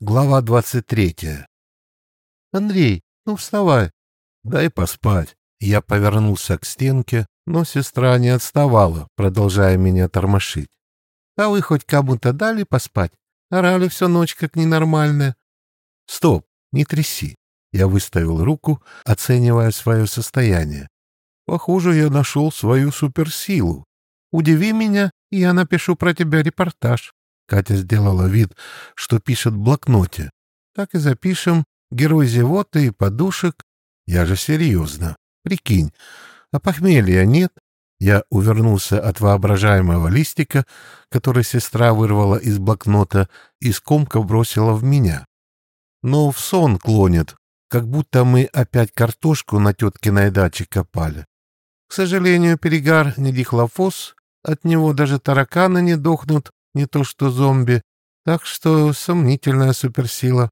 Глава двадцать третья. «Андрей, ну вставай!» «Дай поспать!» Я повернулся к стенке, но сестра не отставала, продолжая меня тормошить. «А вы хоть кому-то дали поспать? Орали всю ночь, как ненормальная». «Стоп, не тряси!» Я выставил руку, оценивая свое состояние. «Похоже, я нашел свою суперсилу. Удиви меня, и я напишу про тебя репортаж». Катя сделала вид, что пишет в блокноте. Так и запишем. Герой зевоты и подушек. Я же серьезно. Прикинь, а похмелья нет? Я увернулся от воображаемого листика, который сестра вырвала из блокнота и скомка бросила в меня. Но в сон клонит, как будто мы опять картошку на теткиной даче копали. К сожалению, перегар не дихлофос, от него даже тараканы не дохнут, не то что зомби, так что сомнительная суперсила.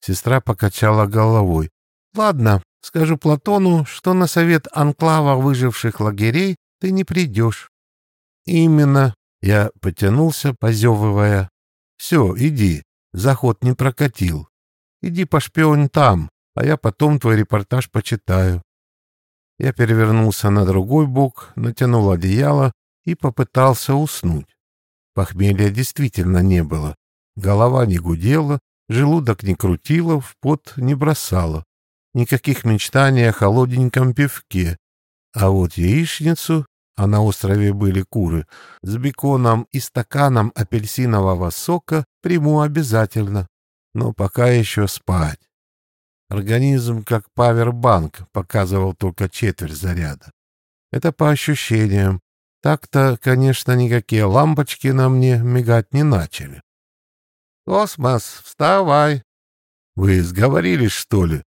Сестра покачала головой. Ладно, скажу Платону, что на совет анклава выживших лагерей ты не придешь. Именно. Я потянулся, позевывая. Все, иди. Заход не прокатил. Иди пошпионь там, а я потом твой репортаж почитаю. Я перевернулся на другой бок, натянул одеяло и попытался уснуть. Похмелья действительно не было. Голова не гудела, желудок не крутило, в пот не бросало. Никаких мечтаний о холодненьком пивке. А вот яичницу, а на острове были куры, с беконом и стаканом апельсинового сока приму обязательно. Но пока еще спать. Организм, как павербанк, показывал только четверть заряда. Это по ощущениям, так-то, конечно, никакие лампочки на мне мигать не начали. «Космос, вставай!» «Вы сговорились, что ли?»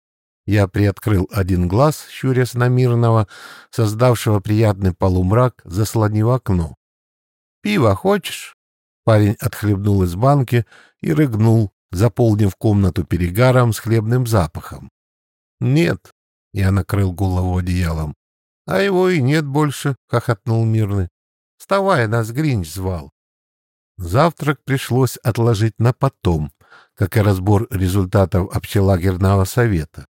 Я приоткрыл один глаз, щурясь на мирного, создавшего приятный полумрак, заслонив окно. «Пиво хочешь?» Парень отхлебнул из банки и рыгнул, заполнив комнату перегаром с хлебным запахом. «Нет», — я накрыл голову одеялом, а его и нет больше, — хохотнул Мирный. Вставай, нас Гринч звал. Завтрак пришлось отложить на потом, как и разбор результатов общелагерного совета.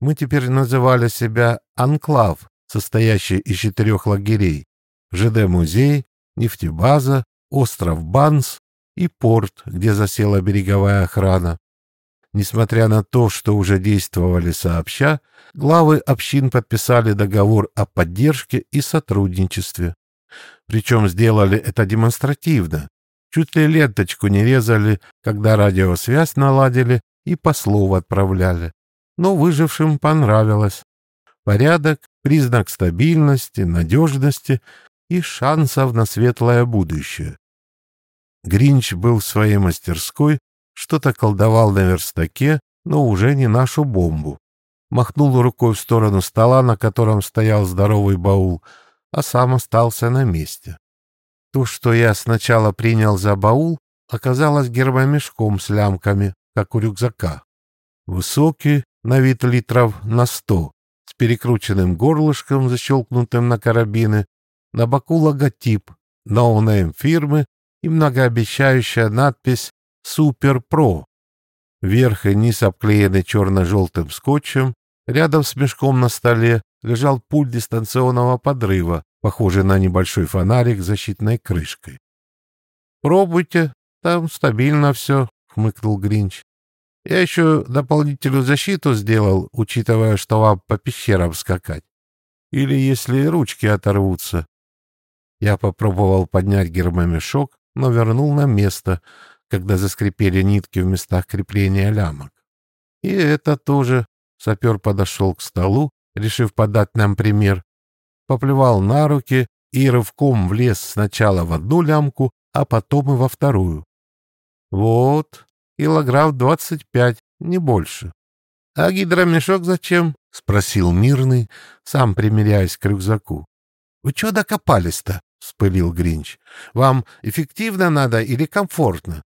Мы теперь называли себя «Анклав», состоящий из четырех лагерей — ЖД-музей, нефтебаза, остров Банс и порт, где засела береговая охрана. Несмотря на то, что уже действовали сообща, главы общин подписали договор о поддержке и сотрудничестве. Причем сделали это демонстративно. Чуть ли ленточку не резали, когда радиосвязь наладили и послов отправляли. Но выжившим понравилось. Порядок — признак стабильности, надежности и шансов на светлое будущее. Гринч был в своей мастерской что-то колдовал на верстаке, но уже не нашу бомбу. Махнул рукой в сторону стола, на котором стоял здоровый баул, а сам остался на месте. То, что я сначала принял за баул, оказалось гермомешком с лямками, как у рюкзака. Высокий, на вид литров на сто, с перекрученным горлышком, защелкнутым на карабины, на боку логотип, no name фирмы и многообещающая надпись Super Pro. Верх и низ обклеены черно-желтым скотчем. Рядом с мешком на столе лежал пульт дистанционного подрыва, похожий на небольшой фонарик с защитной крышкой. «Пробуйте, там стабильно все», — хмыкнул Гринч. «Я еще дополнительную защиту сделал, учитывая, что вам по пещерам скакать. Или если ручки оторвутся». Я попробовал поднять гермомешок, но вернул на место, когда заскрипели нитки в местах крепления лямок. И это тоже. Сапер подошел к столу, решив подать нам пример. Поплевал на руки и рывком влез сначала в одну лямку, а потом и во вторую. Вот, килограмм двадцать пять, не больше. — А гидромешок зачем? — спросил Мирный, сам примеряясь к рюкзаку. — Вы чего докопались-то? — вспылил Гринч. — Вам эффективно надо или комфортно?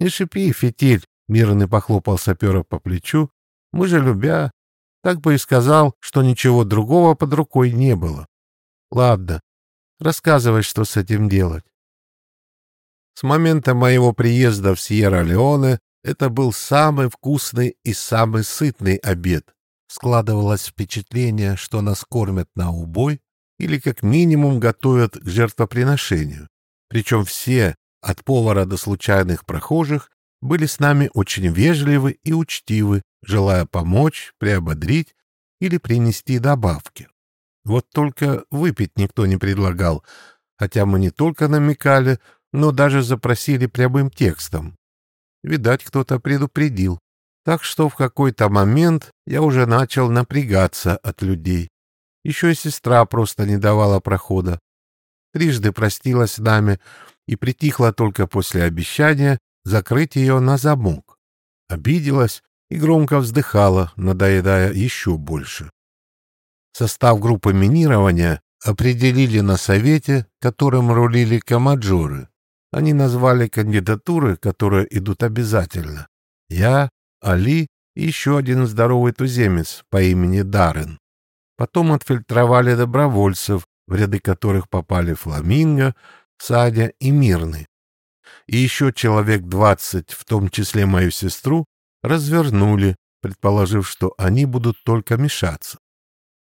Не шипи, фитиль, мирный похлопал сапера по плечу. Мы же любя. Так бы и сказал, что ничего другого под рукой не было. Ладно, рассказывай, что с этим делать. С момента моего приезда в Сьерра-Леоне Это был самый вкусный и самый сытный обед. Складывалось впечатление, что нас кормят на убой или как минимум готовят к жертвоприношению. Причем все, от повара до случайных прохожих, были с нами очень вежливы и учтивы, желая помочь, приободрить или принести добавки. Вот только выпить никто не предлагал, хотя мы не только намекали, но даже запросили прямым текстом. Видать, кто-то предупредил. Так что в какой-то момент я уже начал напрягаться от людей. Еще и сестра просто не давала прохода. Трижды простилась с нами и притихла только после обещания закрыть ее на замок. Обиделась и громко вздыхала, надоедая еще больше. Состав группы минирования определили на совете, которым рулили комаджоры. Они назвали кандидатуры, которые идут обязательно. Я, Али и еще один здоровый туземец по имени Даррен. Потом отфильтровали добровольцев, в ряды которых попали Фламинго, Садя и Мирный. И еще человек двадцать, в том числе мою сестру, развернули, предположив, что они будут только мешаться.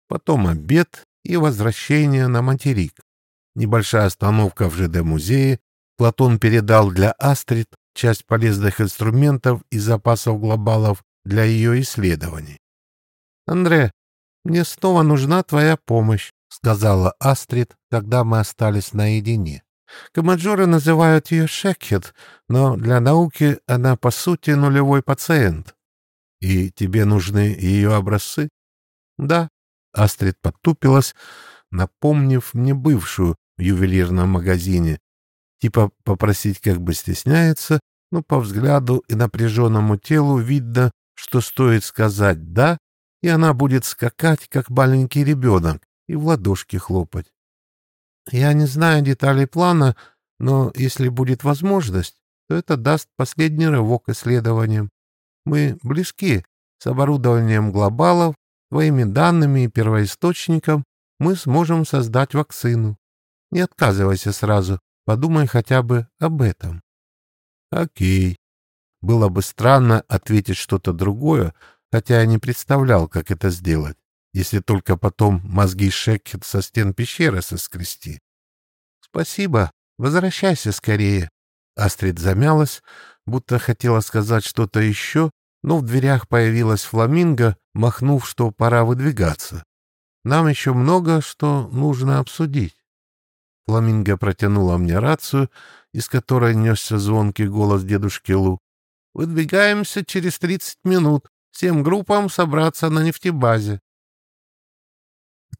Потом обед и возвращение на материк. Небольшая остановка в ЖД-музее. Платон передал для Астрид часть полезных инструментов и запасов глобалов для ее исследований. «Андре, мне снова нужна твоя помощь», — сказала Астрид, когда мы остались наедине. Комаджоры называют ее Шекхет, но для науки она, по сути, нулевой пациент. И тебе нужны ее образцы? Да. Астрид подтупилась, напомнив мне бывшую в ювелирном магазине. Типа попросить как бы стесняется, но по взгляду и напряженному телу видно, что стоит сказать «да», и она будет скакать, как маленький ребенок, и в ладошки хлопать. Я не знаю деталей плана, но если будет возможность, то это даст последний рывок исследованиям. Мы близки с оборудованием глобалов, твоими данными и первоисточником мы сможем создать вакцину. Не отказывайся сразу, подумай хотя бы об этом. Окей. Было бы странно ответить что-то другое, хотя я не представлял, как это сделать если только потом мозги Шекхет со стен пещеры соскрести. — Спасибо. Возвращайся скорее. Астрид замялась, будто хотела сказать что-то еще, но в дверях появилась фламинго, махнув, что пора выдвигаться. Нам еще много что нужно обсудить. Фламинго протянула мне рацию, из которой несся звонкий голос дедушки Лу. «Выдвигаемся через тридцать минут. Всем группам собраться на нефтебазе.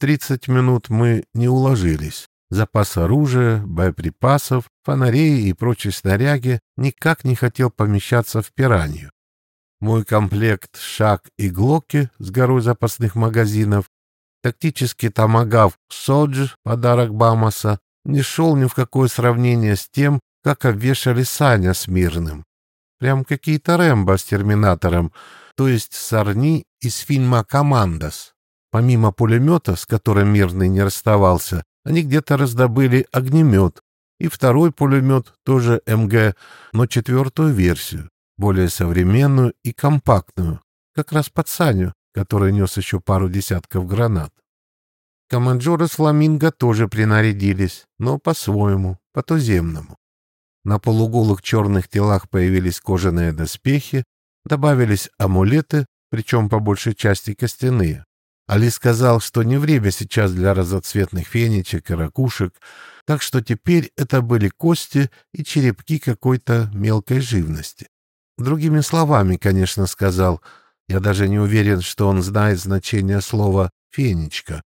В 30 минут мы не уложились. Запас оружия, боеприпасов, фонарей и прочей снаряги никак не хотел помещаться в пиранью. Мой комплект «Шаг» и «Глоки» с горой запасных магазинов, тактический томагав «Содж» подарок Бамаса не шел ни в какое сравнение с тем, как обвешали Саня с Мирным. Прям какие-то Рэмбо с Терминатором, то есть Сорни из фильма «Командос». Помимо пулемета, с которым Мирный не расставался, они где-то раздобыли огнемет и второй пулемет, тоже МГ, но четвертую версию, более современную и компактную, как раз под Саню, который нес еще пару десятков гранат. Команджоры с Фламинго тоже принарядились, но по-своему, по-туземному. На полуголых черных телах появились кожаные доспехи, добавились амулеты, причем по большей части костяные. Али сказал, что не время сейчас для разоцветных фенечек и ракушек, так что теперь это были кости и черепки какой-то мелкой живности. Другими словами, конечно, сказал. Я даже не уверен, что он знает значение слова «фенечка».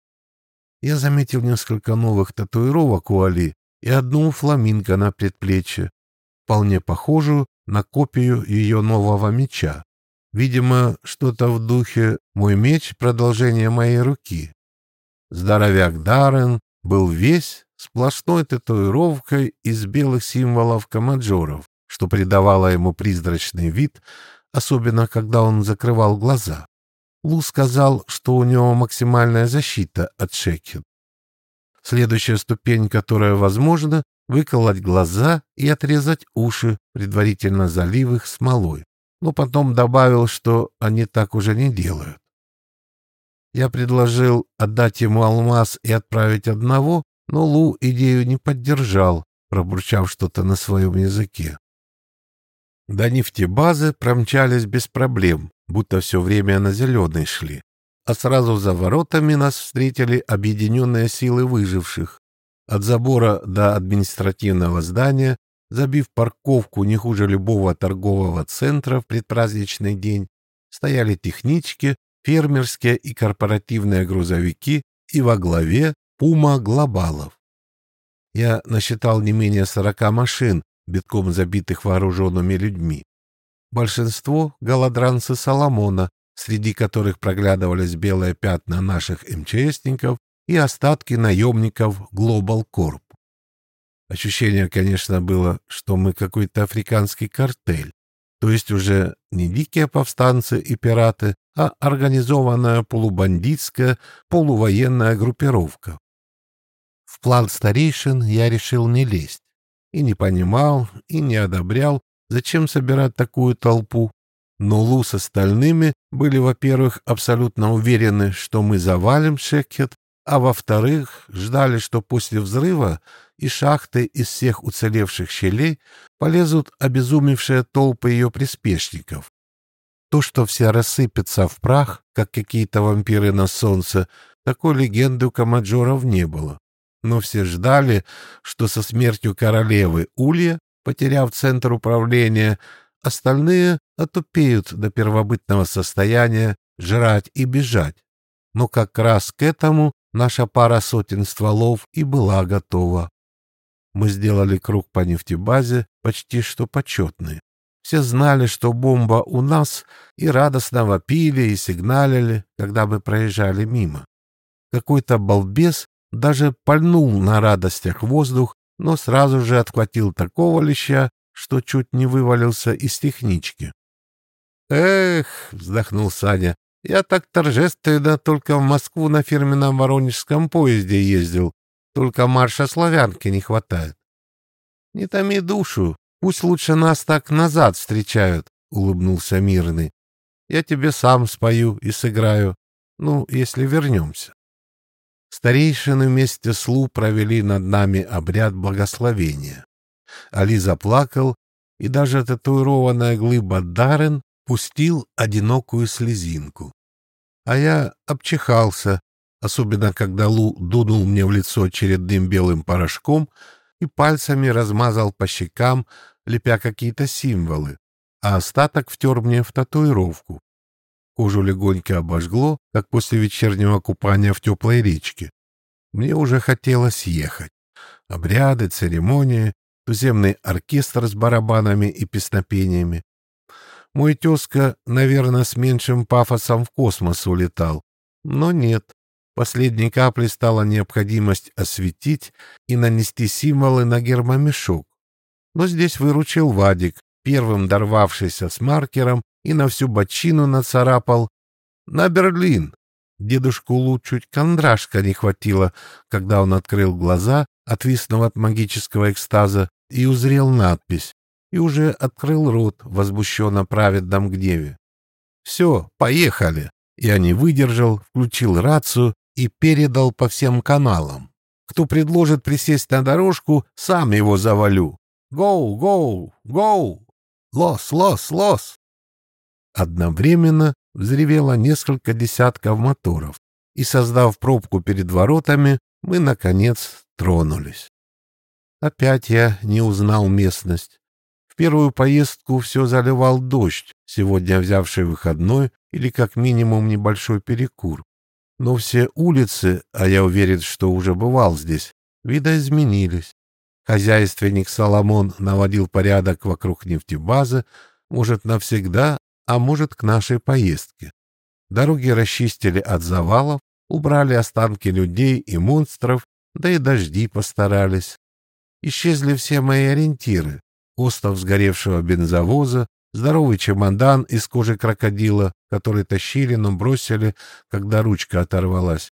Я заметил несколько новых татуировок у Али и одну фламинго на предплечье, вполне похожую на копию ее нового меча. Видимо, что-то в духе «мой меч — продолжение моей руки». Здоровяк Даррен был весь сплошной татуировкой из белых символов комаджоров, что придавало ему призрачный вид, особенно когда он закрывал глаза. Лу сказал, что у него максимальная защита от Шекхет. Следующая ступень, которая возможна, выколоть глаза и отрезать уши, предварительно залив их смолой. Но потом добавил, что они так уже не делают. Я предложил отдать ему алмаз и отправить одного, но Лу идею не поддержал, пробурчав что-то на своем языке. До нефтебазы промчались без проблем, будто все время на зеленый шли. А сразу за воротами нас встретили объединенные силы выживших. От забора до административного здания, забив парковку не хуже любого торгового центра в предпраздничный день, стояли технички, фермерские и корпоративные грузовики и во главе пума глобалов. Я насчитал не менее сорока машин, битком забитых вооруженными людьми. Большинство — голодранцы Соломона, среди которых проглядывались белые пятна наших МЧСников и остатки наемников Global Corp. Ощущение, конечно, было, что мы какой-то африканский картель, то есть уже не дикие повстанцы и пираты, а организованная полубандитская, полувоенная группировка. В план старейшин я решил не лезть и не понимал, и не одобрял, зачем собирать такую толпу. Но Лу с остальными были, во-первых, абсолютно уверены, что мы завалим Шекхет, а во-вторых, ждали, что после взрыва и шахты из всех уцелевших щелей полезут обезумевшие толпы ее приспешников. То, что все рассыпятся в прах, как какие-то вампиры на солнце, такой легенды у Камаджоров не было но все ждали, что со смертью королевы Улья, потеряв центр управления, остальные отупеют до первобытного состояния жрать и бежать. Но как раз к этому наша пара сотен стволов и была готова. Мы сделали круг по нефтебазе, почти что почетный. Все знали, что бомба у нас, и радостно вопили и сигналили, когда мы проезжали мимо. Какой-то балбес даже пальнул на радостях воздух, но сразу же отхватил такого леща, что чуть не вывалился из технички. «Эх!» — вздохнул Саня. «Я так торжественно только в Москву на фирменном воронежском поезде ездил. Только марша славянки не хватает». «Не томи душу. Пусть лучше нас так назад встречают», — улыбнулся Мирный. «Я тебе сам спою и сыграю. Ну, если вернемся». Старейшины вместе с Лу провели над нами обряд благословения. Али заплакал, и даже татуированная глыба Даррен пустил одинокую слезинку. А я обчихался, особенно когда Лу дунул мне в лицо очередным белым порошком и пальцами размазал по щекам, лепя какие-то символы, а остаток втер мне в татуировку. Кожу легонько обожгло, как после вечернего купания в теплой речке. Мне уже хотелось ехать. Обряды, церемонии, туземный оркестр с барабанами и песнопениями. Мой тезка, наверное, с меньшим пафосом в космос улетал. Но нет. Последней каплей стала необходимость осветить и нанести символы на гермомешок. Но здесь выручил Вадик, первым дорвавшийся с маркером и на всю бочину нацарапал «На Берлин!» Дедушку Лу чуть кондрашка не хватило, когда он открыл глаза, отвиснув от магического экстаза, и узрел надпись, и уже открыл рот, возмущенно праведном гневе. «Все, поехали!» Я не выдержал, включил рацию и передал по всем каналам. Кто предложит присесть на дорожку, сам его завалю. «Гоу, гоу, гоу! Лос, лос, лос!» Одновременно взревело несколько десятков моторов, и, создав пробку перед воротами, мы, наконец, тронулись. Опять я не узнал местность. В первую поездку все заливал дождь, сегодня взявший выходной или как минимум небольшой перекур. Но все улицы, а я уверен, что уже бывал здесь, видоизменились. Хозяйственник Соломон наводил порядок вокруг нефтебазы, может, навсегда, а может, к нашей поездке. Дороги расчистили от завалов, убрали останки людей и монстров, да и дожди постарались. Исчезли все мои ориентиры. Остов сгоревшего бензовоза, здоровый чемодан из кожи крокодила, который тащили, но бросили, когда ручка оторвалась,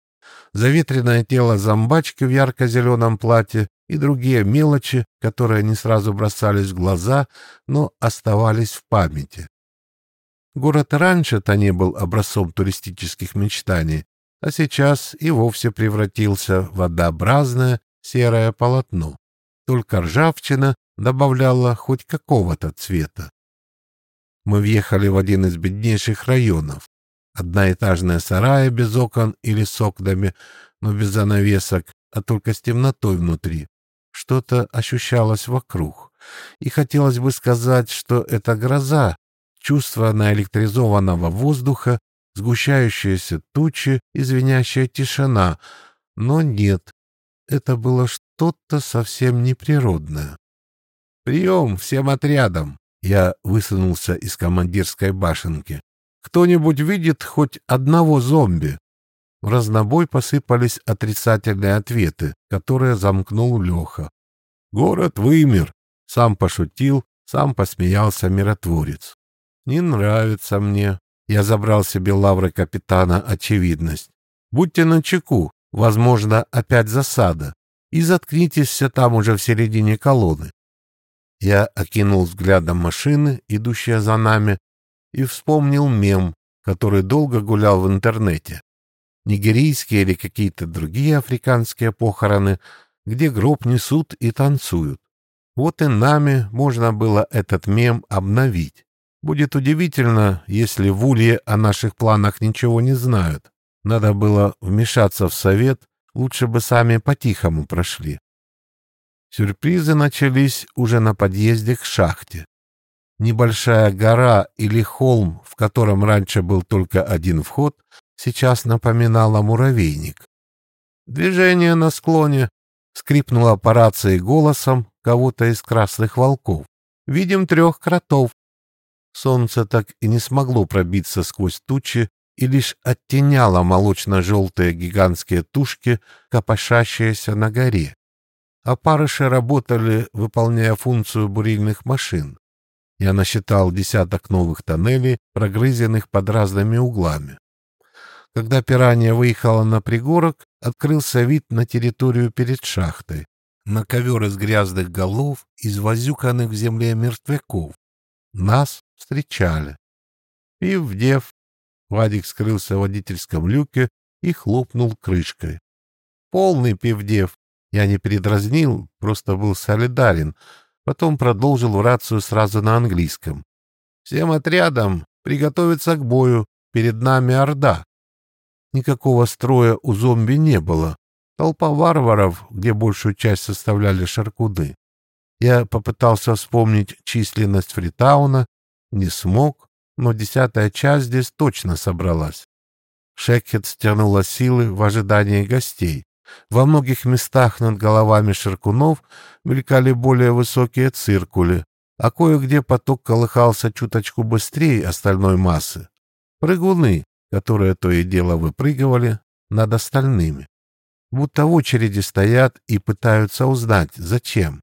заветренное тело зомбачки в ярко-зеленом платье и другие мелочи, которые не сразу бросались в глаза, но оставались в памяти. Город раньше-то не был образцом туристических мечтаний, а сейчас и вовсе превратился в однообразное серое полотно. Только ржавчина добавляла хоть какого-то цвета. Мы въехали в один из беднейших районов. Одноэтажная сарая без окон или с окнами, но без занавесок, а только с темнотой внутри. Что-то ощущалось вокруг. И хотелось бы сказать, что это гроза, чувство наэлектризованного воздуха, сгущающиеся тучи и тишина. Но нет, это было что-то совсем неприродное. «Прием всем отрядам!» Я высунулся из командирской башенки. «Кто-нибудь видит хоть одного зомби?» В разнобой посыпались отрицательные ответы, которые замкнул Леха. «Город вымер!» — сам пошутил, сам посмеялся миротворец. «Не нравится мне». Я забрал себе лавры капитана очевидность. «Будьте начеку, возможно, опять засада, и заткнитесь все там уже в середине колонны. Я окинул взглядом машины, идущие за нами, и вспомнил мем, который долго гулял в интернете. Нигерийские или какие-то другие африканские похороны, где гроб несут и танцуют. Вот и нами можно было этот мем обновить. Будет удивительно, если в Улье о наших планах ничего не знают. Надо было вмешаться в совет, лучше бы сами по-тихому прошли. Сюрпризы начались уже на подъезде к шахте. Небольшая гора или холм, в котором раньше был только один вход, сейчас напоминала муравейник. Движение на склоне скрипнуло по рации голосом кого-то из красных волков. «Видим трех кротов». Солнце так и не смогло пробиться сквозь тучи и лишь оттеняло молочно-желтые гигантские тушки, копошащиеся на горе опарыши работали, выполняя функцию бурильных машин. Я насчитал десяток новых тоннелей, прогрызенных под разными углами. Когда пиранья выехала на пригорок, открылся вид на территорию перед шахтой, на ковер из грязных голов, извозюканных в земле мертвяков. Нас встречали. Пив-дев, Вадик скрылся в водительском люке и хлопнул крышкой. Полный пивдев, я не передразнил, просто был солидарен. Потом продолжил в рацию сразу на английском. «Всем отрядам приготовиться к бою. Перед нами Орда». Никакого строя у зомби не было. Толпа варваров, где большую часть составляли шаркуды. Я попытался вспомнить численность Фритауна, не смог, но десятая часть здесь точно собралась. Шекхет стянула силы в ожидании гостей. Во многих местах над головами ширкунов мелькали более высокие циркули, а кое-где поток колыхался чуточку быстрее остальной массы. Прыгуны, которые то и дело выпрыгивали над остальными. Будто в очереди стоят и пытаются узнать, зачем.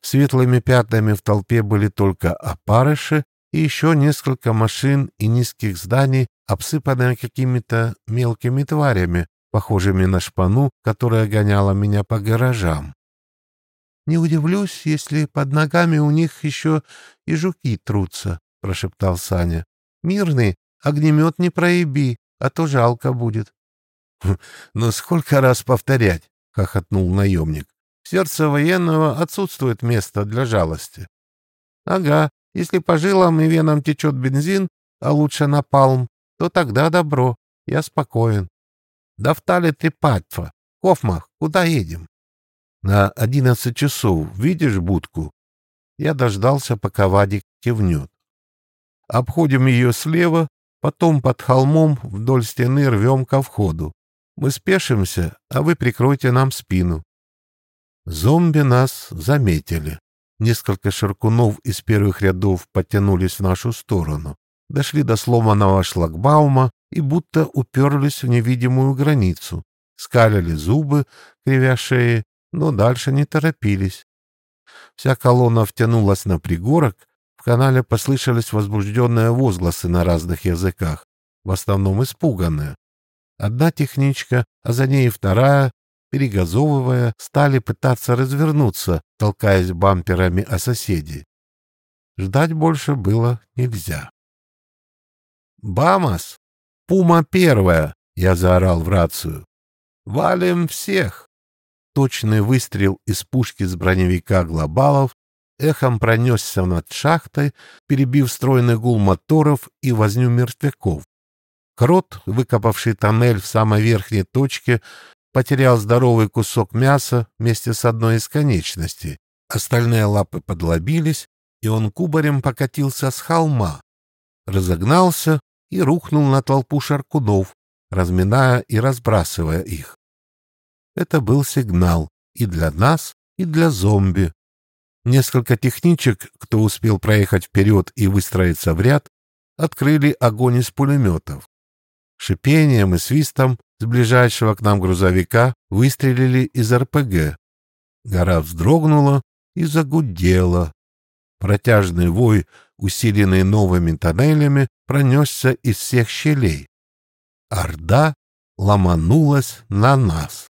Светлыми пятнами в толпе были только опарыши и еще несколько машин и низких зданий, обсыпанные какими-то мелкими тварями, похожими на шпану, которая гоняла меня по гаражам. «Не удивлюсь, если под ногами у них еще и жуки трутся», — прошептал Саня. «Мирный, огнемет не проеби, а то жалко будет». «Хм, «Ну сколько раз повторять?» — хохотнул наемник. «В сердце военного отсутствует место для жалости». «Ага, если по жилам и венам течет бензин, а лучше напалм, то тогда добро, я спокоен». Да втали ты патфа. Кофмах, куда едем? На одиннадцать часов. Видишь будку? Я дождался, пока Вадик кивнет. Обходим ее слева, потом под холмом вдоль стены рвем ко входу. Мы спешимся, а вы прикройте нам спину. Зомби нас заметили. Несколько шаркунов из первых рядов потянулись в нашу сторону. Дошли до сломанного шлагбаума, и будто уперлись в невидимую границу, скалили зубы, кривя шеи, но дальше не торопились. Вся колонна втянулась на пригорок, в канале послышались возбужденные возгласы на разных языках, в основном испуганные. Одна техничка, а за ней вторая, перегазовывая, стали пытаться развернуться, толкаясь бамперами о соседей. Ждать больше было нельзя. «Бамас! Пума первая!» — я заорал в рацию. «Валим всех!» Точный выстрел из пушки с броневика «Глобалов» эхом пронесся над шахтой, перебив стройный гул моторов и возню мертвяков. Крот, выкопавший тоннель в самой верхней точке, потерял здоровый кусок мяса вместе с одной из конечностей. Остальные лапы подлобились, и он кубарем покатился с холма, разогнался и рухнул на толпу шаркунов, разминая и разбрасывая их. Это был сигнал и для нас, и для зомби. Несколько техничек, кто успел проехать вперед и выстроиться в ряд, открыли огонь из пулеметов. Шипением и свистом с ближайшего к нам грузовика выстрелили из РПГ. Гора вздрогнула и загудела. Протяжный вой, усиленный новыми тоннелями, пронесся из всех щелей. Орда ломанулась на нас.